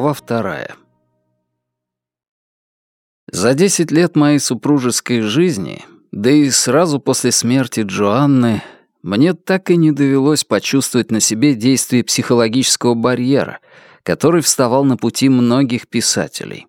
Глава вторая. За десять лет моей супружеской жизни, да и сразу после смерти Джоанны, мне так и не довелось почувствовать на себе действие психологического барьера, который вставал на пути многих писателей.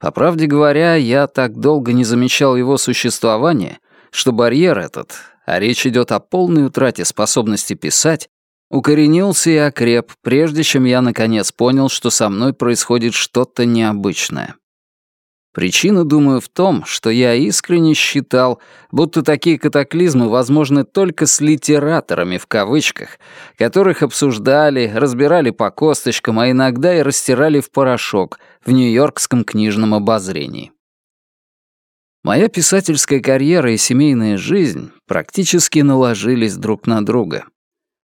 По правде говоря, я так долго не замечал его существования, что барьер этот, а речь идет о полной утрате способности писать, укоренился и окреп, прежде чем я наконец понял, что со мной происходит что-то необычное. Причина, думаю, в том, что я искренне считал, будто такие катаклизмы возможны только с литераторами в кавычках, которых обсуждали, разбирали по косточкам, а иногда и растирали в порошок в Нью-Йоркском книжном обозрении. Моя писательская карьера и семейная жизнь практически наложились друг на друга.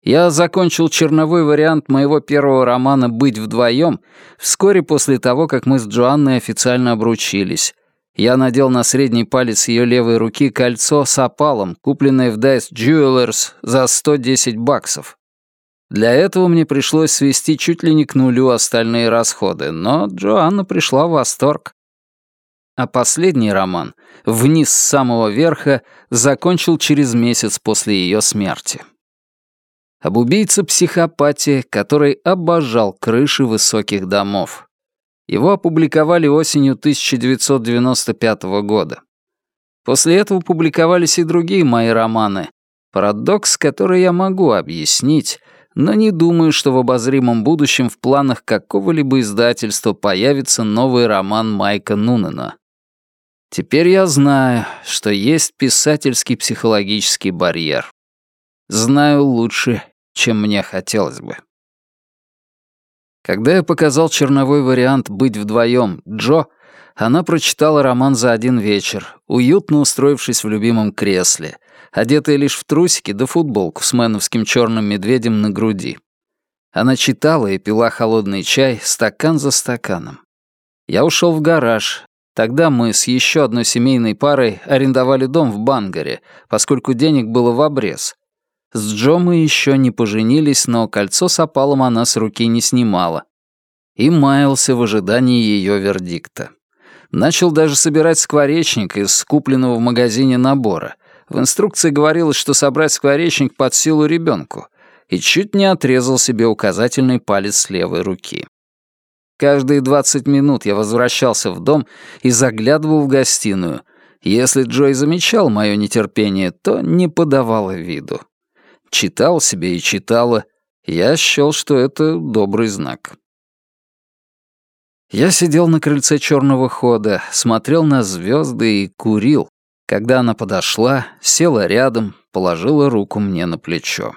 Я закончил черновой вариант моего первого романа «Быть вдвоем» вскоре после того, как мы с Джоанной официально обручились. Я надел на средний палец ее левой руки кольцо с опалом, купленное в Dice Jewelers за 110 баксов. Для этого мне пришлось свести чуть ли не к нулю остальные расходы, но Джоанна пришла в восторг. А последний роман, «Вниз с самого верха», закончил через месяц после ее смерти об убийце-психопате, который обожал крыши высоких домов. Его опубликовали осенью 1995 года. После этого публиковались и другие мои романы. Парадокс, который я могу объяснить, но не думаю, что в обозримом будущем в планах какого-либо издательства появится новый роман Майка Нунена. Теперь я знаю, что есть писательский психологический барьер. Знаю лучше, чем мне хотелось бы. Когда я показал черновой вариант «Быть вдвоем» Джо, она прочитала роман за один вечер, уютно устроившись в любимом кресле, одетая лишь в трусики да футболку с мэновским черным медведем на груди. Она читала и пила холодный чай стакан за стаканом. Я ушел в гараж. Тогда мы с еще одной семейной парой арендовали дом в Бангаре, поскольку денег было в обрез, с Джо мы еще не поженились, но кольцо с опалом она с руки не снимала. И маялся в ожидании ее вердикта. Начал даже собирать скворечник из купленного в магазине набора. В инструкции говорилось, что собрать скворечник под силу ребенку, и чуть не отрезал себе указательный палец левой руки. Каждые 20 минут я возвращался в дом и заглядывал в гостиную. Если Джой замечал мое нетерпение, то не подавала виду читал себе и читала, я счел, что это добрый знак. Я сидел на крыльце черного хода, смотрел на звезды и курил, когда она подошла, села рядом, положила руку мне на плечо.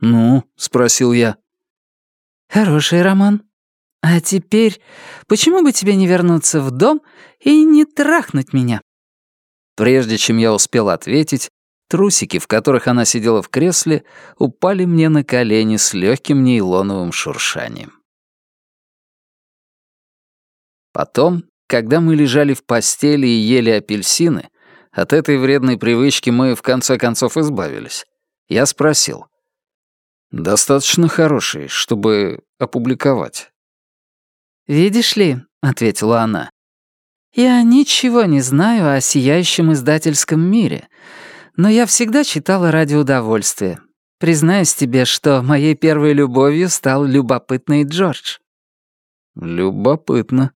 «Ну?» — спросил я. «Хороший роман. А теперь почему бы тебе не вернуться в дом и не трахнуть меня?» Прежде чем я успел ответить, Трусики, в которых она сидела в кресле, упали мне на колени с легким нейлоновым шуршанием. Потом, когда мы лежали в постели и ели апельсины, от этой вредной привычки мы в конце концов избавились. Я спросил. «Достаточно хороший, чтобы опубликовать». «Видишь ли», — ответила она, — «я ничего не знаю о сияющем издательском мире, но я всегда читала ради удовольствия. Признаюсь тебе, что моей первой любовью стал любопытный Джордж». «Любопытно».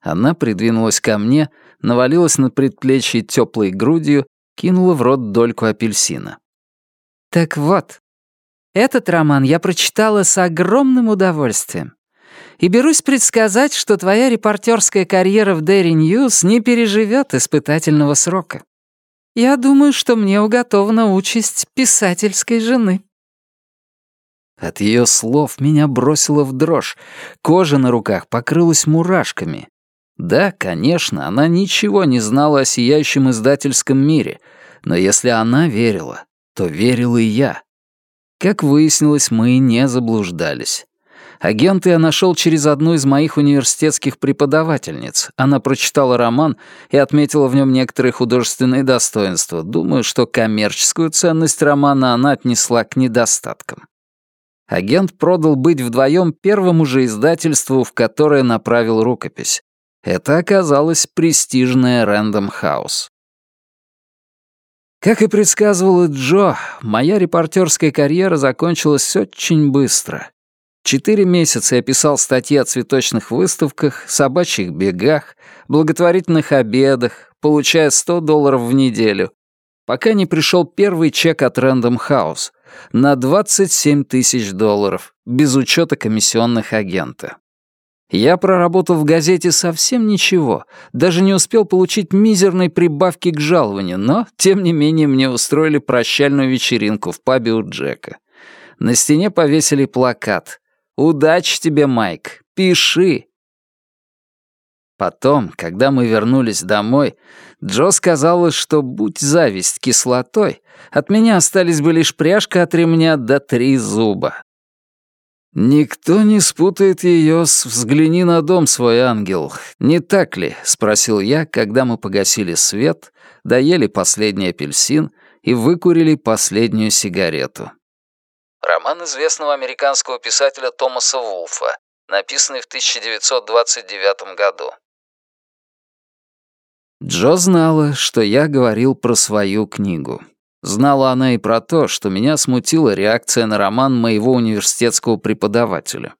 Она придвинулась ко мне, навалилась на предплечье теплой грудью, кинула в рот дольку апельсина. «Так вот, этот роман я прочитала с огромным удовольствием. И берусь предсказать, что твоя репортерская карьера в Dairy News не переживет испытательного срока. Я думаю, что мне уготована участь писательской жены». От ее слов меня бросило в дрожь. Кожа на руках покрылась мурашками. Да, конечно, она ничего не знала о сияющем издательском мире, но если она верила, то верил и я. Как выяснилось, мы не заблуждались. Агента я нашел через одну из моих университетских преподавательниц. Она прочитала роман и отметила в нем некоторые художественные достоинства. Думаю, что коммерческую ценность романа она отнесла к недостаткам. Агент продал быть вдвоем первому же издательству, в которое направил рукопись. Это оказалось престижное Рэндом Хаус. Как и предсказывала Джо, моя репортерская карьера закончилась очень быстро. Четыре месяца я писал статьи о цветочных выставках, собачьих бегах, благотворительных обедах, получая 100 долларов в неделю, пока не пришел первый чек от Random House на 27 тысяч долларов, без учета комиссионных агента. Я проработал в газете совсем ничего, даже не успел получить мизерной прибавки к жалованию, но, тем не менее, мне устроили прощальную вечеринку в пабе у Джека. На стене повесили плакат «Удачи тебе, Майк, пиши!» Потом, когда мы вернулись домой, Джо сказала, что, будь зависть кислотой, от меня остались бы лишь пряжка от ремня до три зуба. «Никто не спутает ее с «Взгляни на дом свой, ангел», не так ли?» — спросил я, когда мы погасили свет, доели последний апельсин и выкурили последнюю сигарету. Роман известного американского писателя Томаса Вулфа, написанный в 1929 году. Джо знала, что я говорил про свою книгу. Знала она и про то, что меня смутила реакция на роман моего университетского преподавателя.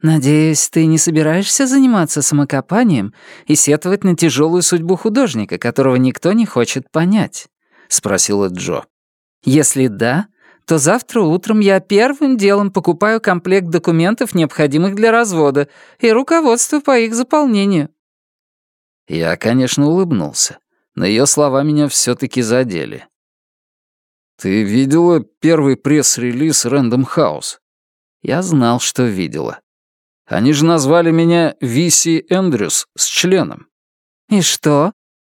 «Надеюсь, ты не собираешься заниматься самокопанием и сетовать на тяжелую судьбу художника, которого никто не хочет понять?» — спросила Джо. «Если да, то завтра утром я первым делом покупаю комплект документов, необходимых для развода, и руководство по их заполнению». Я, конечно, улыбнулся но ее слова меня все-таки задели. «Ты видела первый пресс-релиз Рэндом Хаус?» Я знал, что видела. Они же назвали меня Виси Эндрюс с членом. «И что?»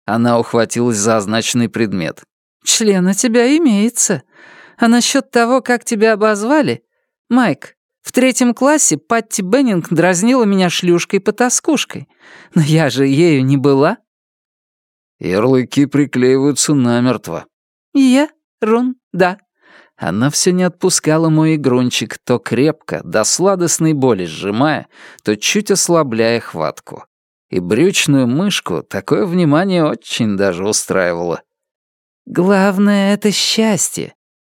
Она ухватилась за означенный предмет. «Член у тебя имеется. А насчет того, как тебя обозвали? Майк, в третьем классе Патти Беннинг дразнила меня шлюшкой-потаскушкой. Но я же ею не была». Ярлыки приклеиваются намертво. Я, Рун, да. Она все не отпускала мой игрунчик, то крепко, до сладостной боли сжимая, то чуть ослабляя хватку. И брючную мышку такое внимание очень даже устраивало. «Главное — это счастье.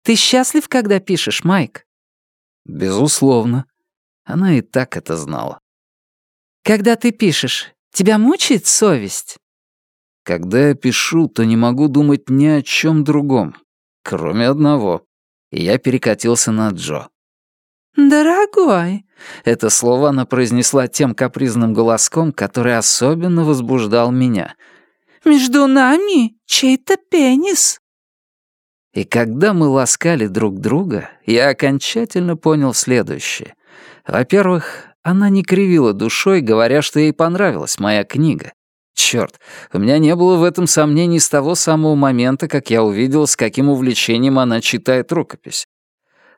Ты счастлив, когда пишешь, Майк?» «Безусловно». Она и так это знала. «Когда ты пишешь, тебя мучает совесть?» Когда я пишу, то не могу думать ни о чем другом, кроме одного. И я перекатился на Джо. «Дорогой», — это слово она произнесла тем капризным голоском, который особенно возбуждал меня. «Между нами чей-то пенис». И когда мы ласкали друг друга, я окончательно понял следующее. Во-первых, она не кривила душой, говоря, что ей понравилась моя книга. Черт, у меня не было в этом сомнений с того самого момента, как я увидел, с каким увлечением она читает рукопись.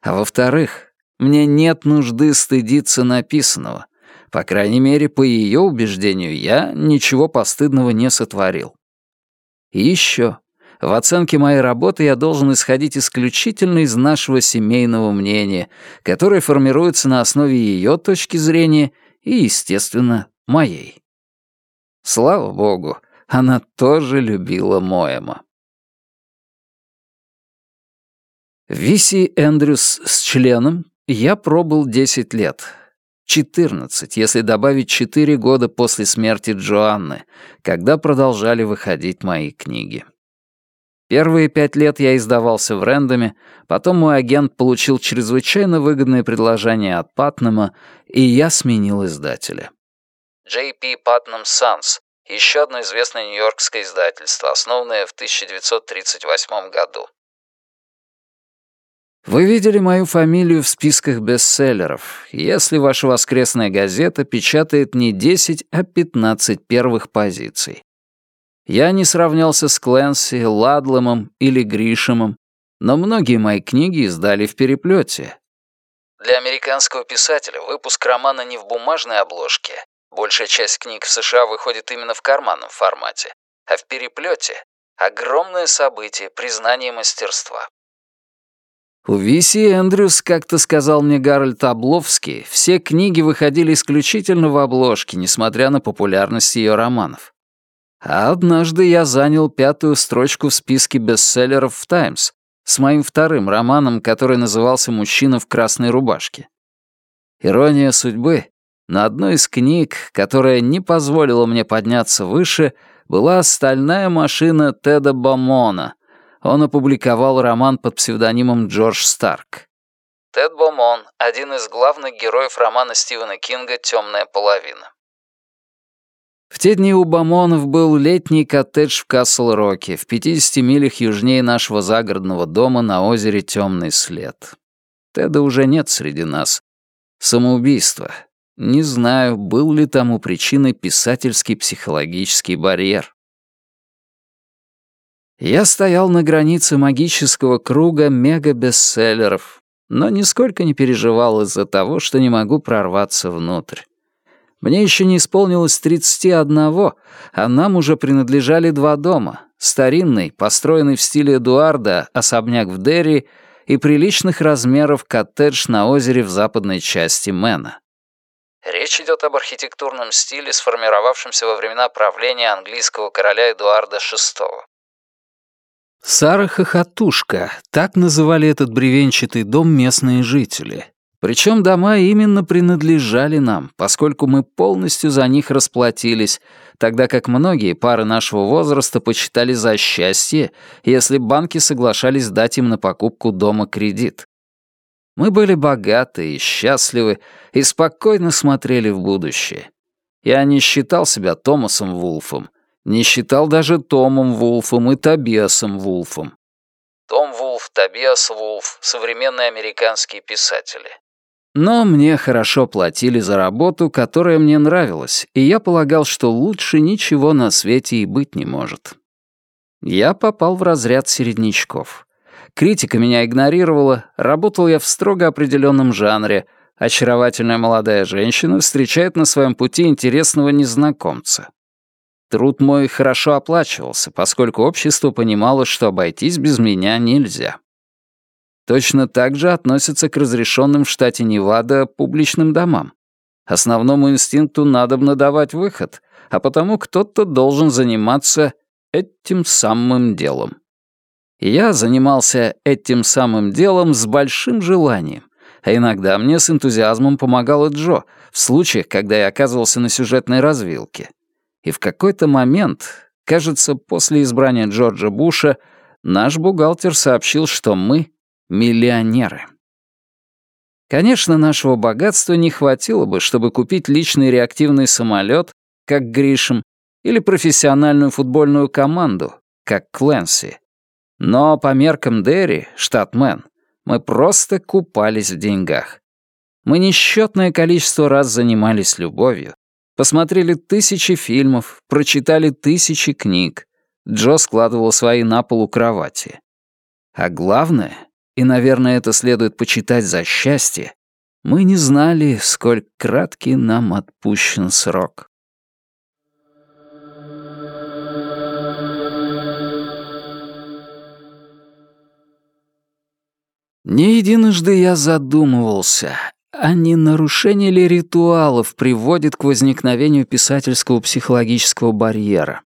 А во-вторых, мне нет нужды стыдиться написанного. По крайней мере, по ее убеждению, я ничего постыдного не сотворил. И еще. В оценке моей работы я должен исходить исключительно из нашего семейного мнения, которое формируется на основе ее точки зрения и, естественно, моей. Слава богу, она тоже любила Моэма. Виси Эндрюс с членом я пробыл 10 лет. 14, если добавить 4 года после смерти Джоанны, когда продолжали выходить мои книги. Первые пять лет я издавался в Рэндоме, потом мой агент получил чрезвычайно выгодное предложение от Патнема, и я сменил издателя. J.P. Putnam Sons, еще одно известное нью-йоркское издательство, основанное в 1938 году. Вы видели мою фамилию в списках бестселлеров, если ваша воскресная газета печатает не 10, а 15 первых позиций. Я не сравнялся с Кленси, Ладломом или Гришемом, но многие мои книги издали в переплете. Для американского писателя выпуск романа не в бумажной обложке, Большая часть книг в США выходит именно в карманном формате, а в переплете — огромное событие, признание мастерства. У Виси Эндрюс, как-то сказал мне Гарольд Обловский, все книги выходили исключительно в обложке, несмотря на популярность ее романов. А однажды я занял пятую строчку в списке бестселлеров в «Таймс» с моим вторым романом, который назывался «Мужчина в красной рубашке». Ирония судьбы, на одной из книг, которая не позволила мне подняться выше, была «Стальная машина» Теда Бомона. Он опубликовал роман под псевдонимом Джордж Старк. Тед Бомон — один из главных героев романа Стивена Кинга «Темная половина». В те дни у Бамонов был летний коттедж в Касл-Роке, в 50 милях южнее нашего загородного дома на озере Темный след. Теда уже нет среди нас. Самоубийство. Не знаю, был ли тому причиной писательский психологический барьер. Я стоял на границе магического круга мега-бестселлеров, но нисколько не переживал из-за того, что не могу прорваться внутрь. Мне еще не исполнилось 31, а нам уже принадлежали два дома. Старинный, построенный в стиле Эдуарда, особняк в Дерри и приличных размеров коттедж на озере в западной части Мэна. Речь идет об архитектурном стиле, сформировавшемся во времена правления английского короля Эдуарда VI. Сара Хохотушка, так называли этот бревенчатый дом местные жители. Причем дома именно принадлежали нам, поскольку мы полностью за них расплатились, тогда как многие пары нашего возраста почитали за счастье, если банки соглашались дать им на покупку дома кредит. Мы были богаты и счастливы и спокойно смотрели в будущее. Я не считал себя Томасом Вулфом, не считал даже Томом Вулфом и Тобиасом Вулфом. Том Вулф, Тобиас Вулф — современные американские писатели. Но мне хорошо платили за работу, которая мне нравилась, и я полагал, что лучше ничего на свете и быть не может. Я попал в разряд середнячков. Критика меня игнорировала, работал я в строго определенном жанре. Очаровательная молодая женщина встречает на своем пути интересного незнакомца. Труд мой хорошо оплачивался, поскольку общество понимало, что обойтись без меня нельзя. Точно так же относятся к разрешенным в штате Невада публичным домам. Основному инстинкту надобно давать выход, а потому кто-то должен заниматься этим самым делом. Я занимался этим самым делом с большим желанием, а иногда мне с энтузиазмом помогала Джо в случаях, когда я оказывался на сюжетной развилке. И в какой-то момент, кажется, после избрания Джорджа Буша, наш бухгалтер сообщил, что мы Миллионеры. Конечно, нашего богатства не хватило бы, чтобы купить личный реактивный самолет, как Гришем, или профессиональную футбольную команду, как Кленси. Но по меркам Дерри, штат Мэн, мы просто купались в деньгах. Мы несчетное количество раз занимались любовью, посмотрели тысячи фильмов, прочитали тысячи книг. Джо складывал свои на полу кровати. А главное, и, наверное, это следует почитать за счастье, мы не знали, сколь краткий нам отпущен срок. Не единожды я задумывался, а не нарушение ли ритуалов приводит к возникновению писательского психологического барьера.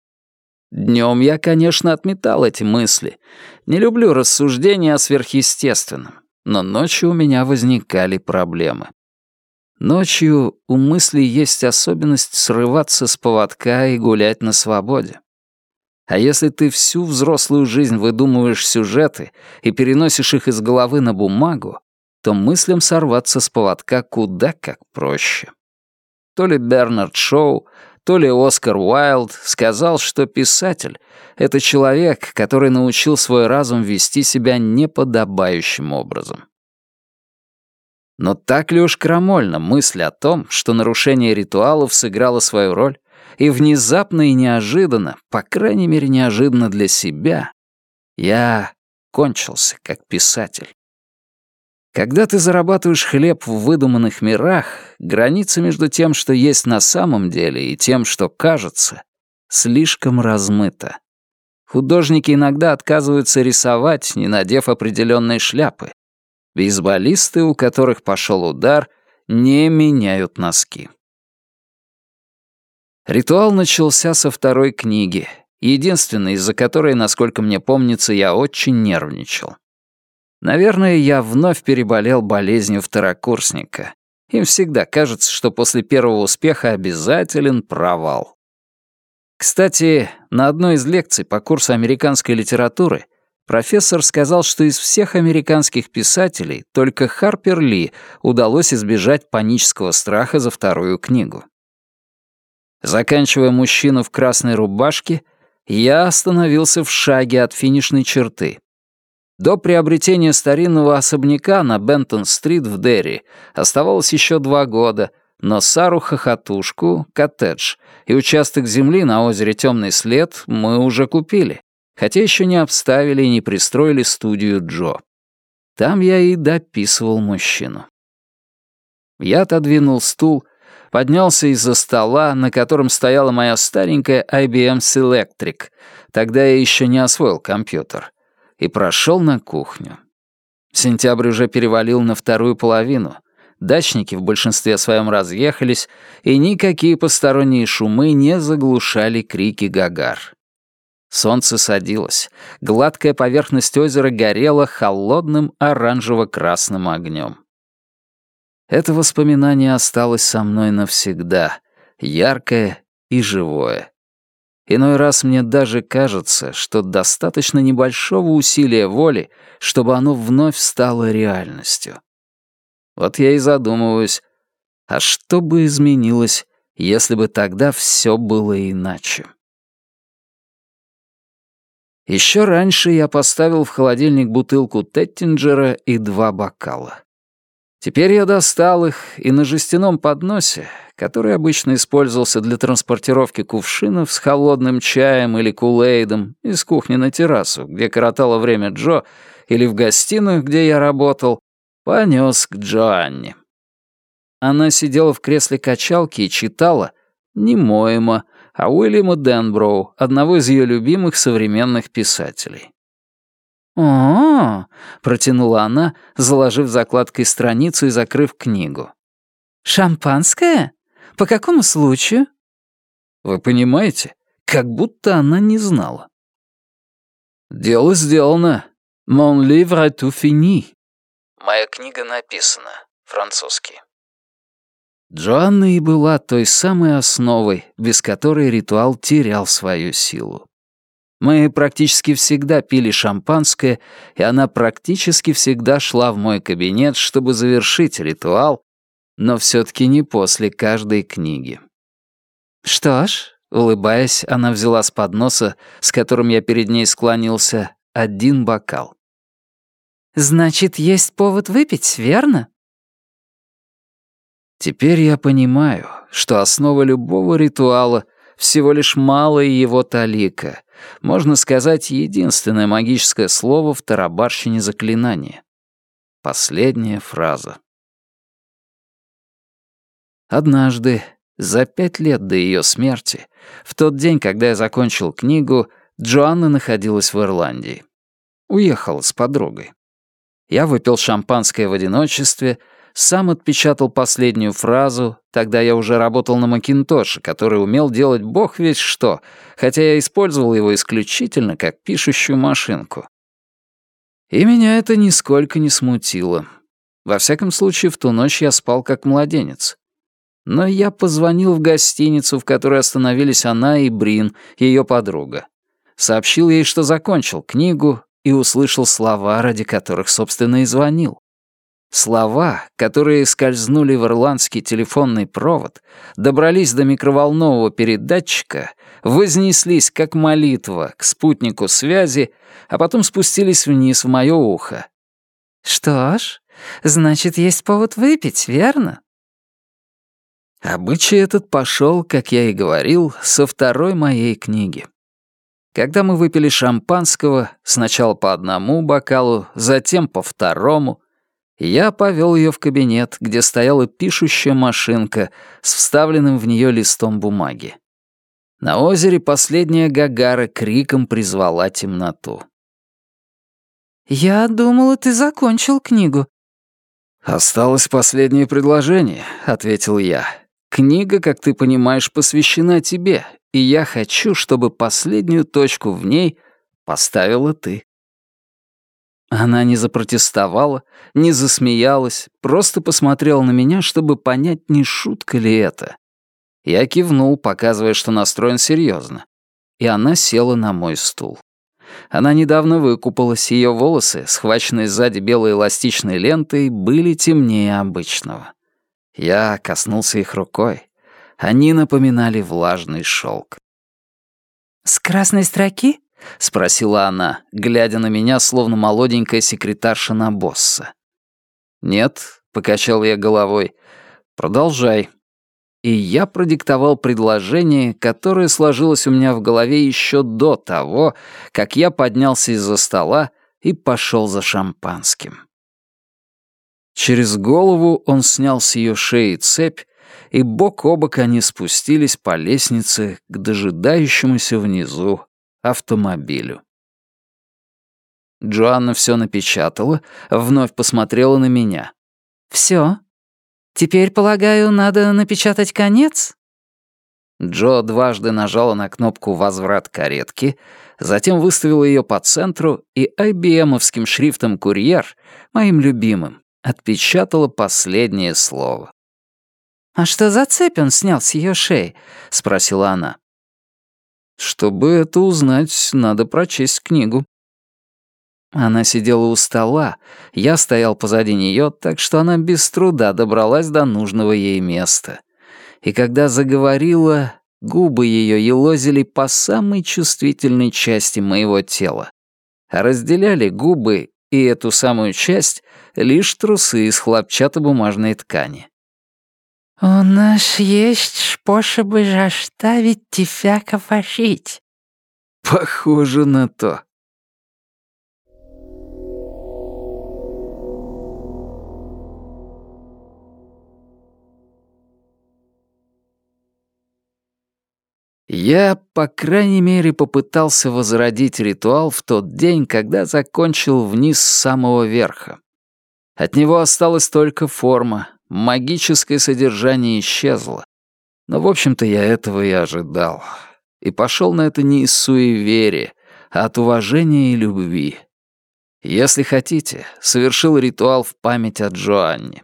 Днем я, конечно, отметал эти мысли. Не люблю рассуждения о сверхъестественном. Но ночью у меня возникали проблемы. Ночью у мыслей есть особенность срываться с поводка и гулять на свободе. А если ты всю взрослую жизнь выдумываешь сюжеты и переносишь их из головы на бумагу, то мыслям сорваться с поводка куда как проще. То ли Бернард Шоу, то ли Оскар Уайлд сказал, что писатель — это человек, который научил свой разум вести себя неподобающим образом. Но так ли уж крамольна мысль о том, что нарушение ритуалов сыграло свою роль, и внезапно и неожиданно, по крайней мере неожиданно для себя, я кончился как писатель. Когда ты зарабатываешь хлеб в выдуманных мирах, граница между тем, что есть на самом деле, и тем, что кажется, слишком размыта. Художники иногда отказываются рисовать, не надев определенные шляпы. Бейсболисты, у которых пошел удар, не меняют носки. Ритуал начался со второй книги, единственной, из-за которой, насколько мне помнится, я очень нервничал. Наверное, я вновь переболел болезнью второкурсника. Им всегда кажется, что после первого успеха обязателен провал. Кстати, на одной из лекций по курсу американской литературы профессор сказал, что из всех американских писателей только Харпер Ли удалось избежать панического страха за вторую книгу. Заканчивая «Мужчину в красной рубашке», я остановился в шаге от финишной черты. До приобретения старинного особняка на Бентон-стрит в Дерри оставалось еще два года, но Сару-хохотушку, коттедж и участок земли на озере Темный след мы уже купили, хотя еще не обставили и не пристроили студию Джо. Там я и дописывал мужчину. Я отодвинул стул, поднялся из-за стола, на котором стояла моя старенькая IBM Selectric, тогда я еще не освоил компьютер — и прошел на кухню. Сентябрь уже перевалил на вторую половину. Дачники в большинстве своем разъехались, и никакие посторонние шумы не заглушали крики гагар. Солнце садилось. Гладкая поверхность озера горела холодным оранжево-красным огнем. Это воспоминание осталось со мной навсегда, яркое и живое. Иной раз мне даже кажется, что достаточно небольшого усилия воли, чтобы оно вновь стало реальностью. Вот я и задумываюсь, а что бы изменилось, если бы тогда все было иначе? Еще раньше я поставил в холодильник бутылку Теттинджера и два бокала. Теперь я достал их, и на жестяном подносе, который обычно использовался для транспортировки кувшинов с холодным чаем или кулейдом из кухни на террасу, где коротало время Джо, или в гостиную, где я работал, понес к Джоанне. Она сидела в кресле качалки и читала не Моэма, а Уильяма Денброу, одного из ее любимых современных писателей. «О-о-о!» протянула она, заложив закладкой страницу и закрыв книгу. «Шампанское? По какому случаю?» «Вы понимаете, как будто она не знала». «Дело сделано. Mon livre est fini». «Моя книга написана. Французский». Джоанна и была той самой основой, без которой ритуал терял свою силу. Мы практически всегда пили шампанское, и она практически всегда шла в мой кабинет, чтобы завершить ритуал, но все-таки не после каждой книги. «Что ж», — улыбаясь, она взяла с подноса, с которым я перед ней склонился, один бокал. «Значит, есть повод выпить, верно?» Теперь я понимаю, что основа любого ритуала — всего лишь малая его талика — можно сказать, единственное магическое слово в тарабарщине заклинания. Последняя фраза. Однажды, за пять лет до ее смерти, в тот день, когда я закончил книгу, Джоанна находилась в Ирландии. Уехала с подругой. Я выпил шампанское в одиночестве — сам отпечатал последнюю фразу, тогда я уже работал на Макинтоше, который умел делать бог весь что, хотя я использовал его исключительно как пишущую машинку. И меня это нисколько не смутило. Во всяком случае, в ту ночь я спал как младенец. Но я позвонил в гостиницу, в которой остановились она и Брин, ее подруга. Сообщил ей, что закончил книгу, и услышал слова, ради которых, собственно, и звонил. Слова, которые скользнули в ирландский телефонный провод, добрались до микроволнового передатчика, вознеслись как молитва к спутнику связи, а потом спустились вниз в мое ухо. «Что ж, значит, есть повод выпить, верно?» Обычай этот пошел, как я и говорил, со второй моей книги. Когда мы выпили шампанского, сначала по одному бокалу, затем по второму, я повел ее в кабинет, где стояла пишущая машинка с вставленным в нее листом бумаги. На озере последняя Гагара криком призвала темноту. «Я думала, ты закончил книгу», «Осталось последнее предложение», — ответил я. «Книга, как ты понимаешь, посвящена тебе, и я хочу, чтобы последнюю точку в ней поставила ты». Она не запротестовала, не засмеялась, просто посмотрела на меня, чтобы понять, не шутка ли это. Я кивнул, показывая, что настроен серьезно, и она села на мой стул. Она недавно выкупалась, ее волосы, схваченные сзади белой эластичной лентой, были темнее обычного. Я коснулся их рукой. Они напоминали влажный шелк. «С красной строки?» — спросила она, глядя на меня, словно молоденькая секретарша на босса. «Нет», — покачал я головой, — «продолжай». И я продиктовал предложение, которое сложилось у меня в голове еще до того, как я поднялся из-за стола и пошел за шампанским. Через голову он снял с ее шеи цепь, и бок о бок они спустились по лестнице к дожидающемуся внизу автомобилю. Джоанна все напечатала, вновь посмотрела на меня. «Все? Теперь, полагаю, надо напечатать конец?» Джо дважды нажала на кнопку «Возврат каретки», затем выставила ее по центру и IBM-овским шрифтом «Курьер», моим любимым, отпечатала последнее слово. «А что за цепь он снял с ее шеи?» — спросила она. Чтобы это узнать, надо прочесть книгу. Она сидела у стола, я стоял позади нее, так что она без труда добралась до нужного ей места. И когда заговорила, губы ее елозили по самой чувствительной части моего тела. А разделяли губы и эту самую часть лишь трусы из хлопчатобумажной ткани. «У нас есть способы заставить тебя говорить». «Похоже на то». Я, по крайней мере, попытался возродить ритуал в тот день, когда закончил вниз с самого верха. От него осталась только форма, магическое содержание исчезло. Но, в общем-то, я этого и ожидал. И пошел на это не из суеверия, а от уважения и любви. Если хотите, совершил ритуал в память о Джоанне.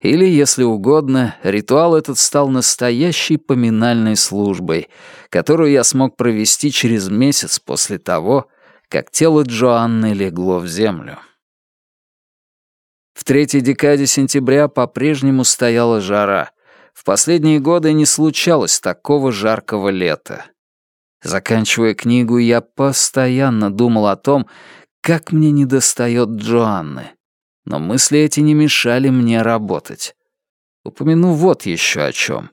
Или, если угодно, ритуал этот стал настоящей поминальной службой, которую я смог провести через месяц после того, как тело Джоанны легло в землю. В третьей декаде сентября по-прежнему стояла жара. В последние годы не случалось такого жаркого лета. Заканчивая книгу, я постоянно думал о том, как мне недостает Джоанны. Но мысли эти не мешали мне работать. Упомяну вот еще о чем.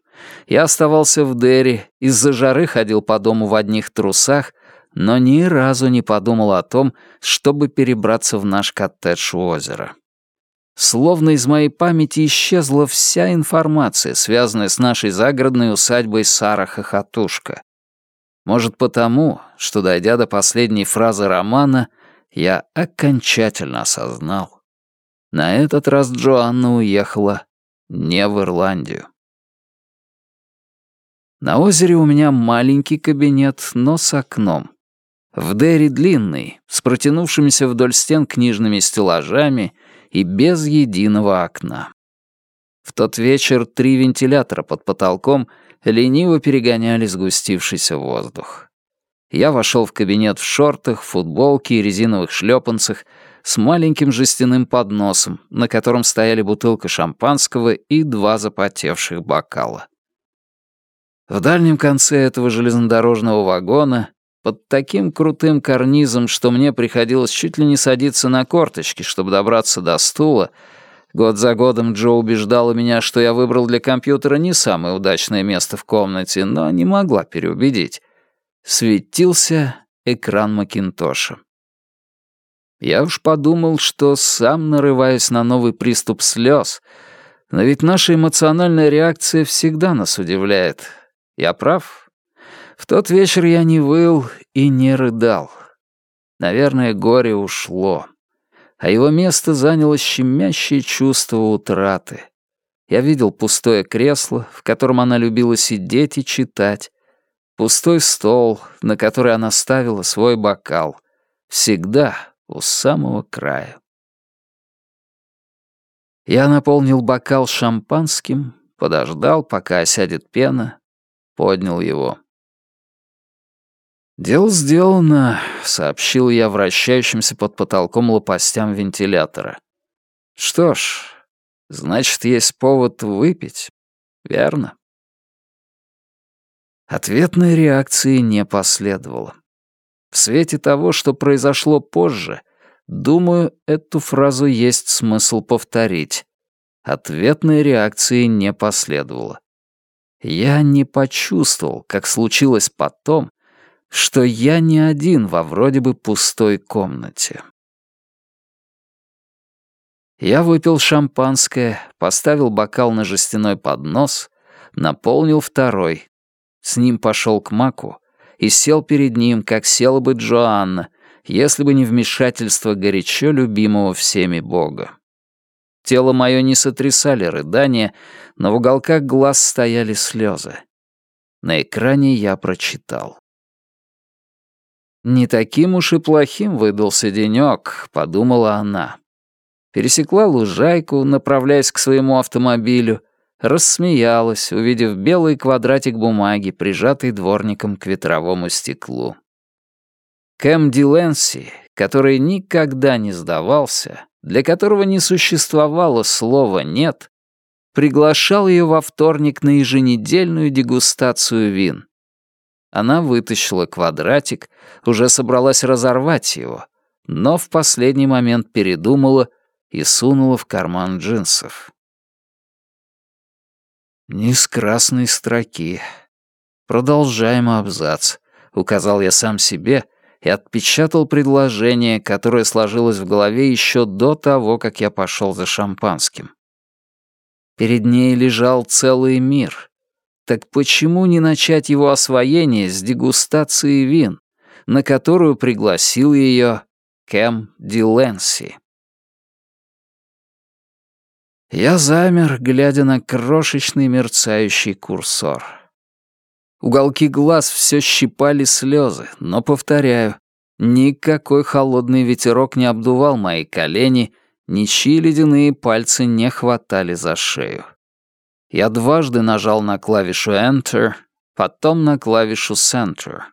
Я оставался в Дерри, из-за жары ходил по дому в одних трусах, но ни разу не подумал о том, чтобы перебраться в наш коттедж у озера. Словно из моей памяти исчезла вся информация, связанная с нашей загородной усадьбой Сара Хохотушка. Может потому, что, дойдя до последней фразы романа, я окончательно осознал. На этот раз Джоанна уехала не в Ирландию. На озере у меня маленький кабинет, но с окном. В Дерри длинный, с протянувшимися вдоль стен книжными стеллажами и без единого окна. В тот вечер три вентилятора под потолком лениво перегоняли сгустившийся воздух. Я вошел в кабинет в шортах, футболке и резиновых шлепанцах с маленьким жестяным подносом, на котором стояли бутылка шампанского и два запотевших бокала. В дальнем конце этого железнодорожного вагона под таким крутым карнизом, что мне приходилось чуть ли не садиться на корточки, чтобы добраться до стула, год за годом Джо убеждала меня, что я выбрал для компьютера не самое удачное место в комнате, но не могла переубедить. Светился экран Макинтоша. Я уж подумал, что сам нарываюсь на новый приступ слез, но ведь наша эмоциональная реакция всегда нас удивляет. Я прав? В тот вечер я не выл и не рыдал. Наверное, горе ушло. а его место заняло щемящее чувство утраты. Я видел пустое кресло, в котором она любила сидеть и читать, пустой стол, на который она ставила свой бокал, всегда у самого края. Я наполнил бокал шампанским, подождал, пока осядет пена, поднял его. «Дело сделано», — сообщил я вращающимся под потолком лопастям вентилятора. «Что ж, значит, есть повод выпить, верно?» Ответной реакции не последовало. В свете того, что произошло позже, думаю, эту фразу есть смысл повторить. Ответной реакции не последовало. Я не почувствовал, как случилось потом, что я не один во вроде бы пустой комнате. Я выпил шампанское, поставил бокал на жестяной поднос, наполнил второй. С ним пошел к Маку и сел перед ним, как села бы Джоанна, если бы не вмешательство горячо любимого всеми Бога. Тело мое не сотрясали рыдания, но в уголках глаз стояли слезы. На экране я прочитал. «Не таким уж и плохим выдался денёк», — подумала она. Пересекла лужайку, направляясь к своему автомобилю, рассмеялась, увидев белый квадратик бумаги, прижатый дворником к ветровому стеклу. Кэм Диленси, который никогда не сдавался, для которого не существовало слова «нет», приглашал ее во вторник на еженедельную дегустацию вин. Она вытащила квадратик, уже собралась разорвать его, но в последний момент передумала и сунула в карман джинсов. «Низ красной строки. Продолжаем абзац», — указал я сам себе и отпечатал предложение, которое сложилось в голове еще до того, как я пошел за шампанским. Перед ней лежал целый мир, так почему не начать его освоение с дегустации вин, на которую пригласил ее Кэм Диленси? Я замер, глядя на крошечный мерцающий курсор. Уголки глаз все щипали слезы, но, повторяю, никакой холодный ветерок не обдувал мои колени, ничьи ледяные пальцы не хватали за шею. Я дважды нажал на клавишу Enter, потом на клавишу Center.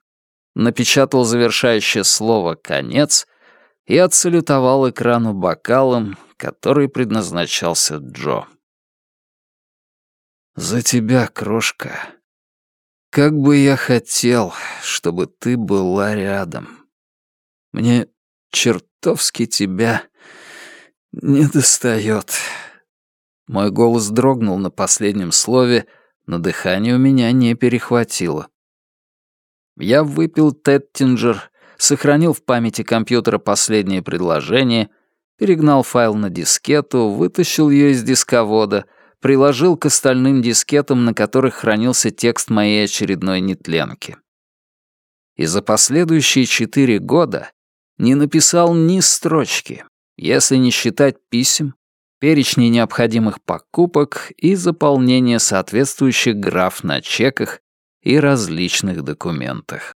Напечатал завершающее слово «конец» и отсалютовал экрану бокалом, который предназначался Джо. «За тебя, крошка. Как бы я хотел, чтобы ты была рядом. Мне чертовски тебя не достает. Мой голос дрогнул на последнем слове, но дыхание у меня не перехватило. Я выпил Теттинджер, сохранил в памяти компьютера последнее предложение, перегнал файл на дискету, вытащил ее из дисковода, приложил к остальным дискетам, на которых хранился текст моей очередной нетленки. И за последующие четыре года не написал ни строчки, если не считать писем, перечни необходимых покупок и заполнение соответствующих граф на чеках и различных документах.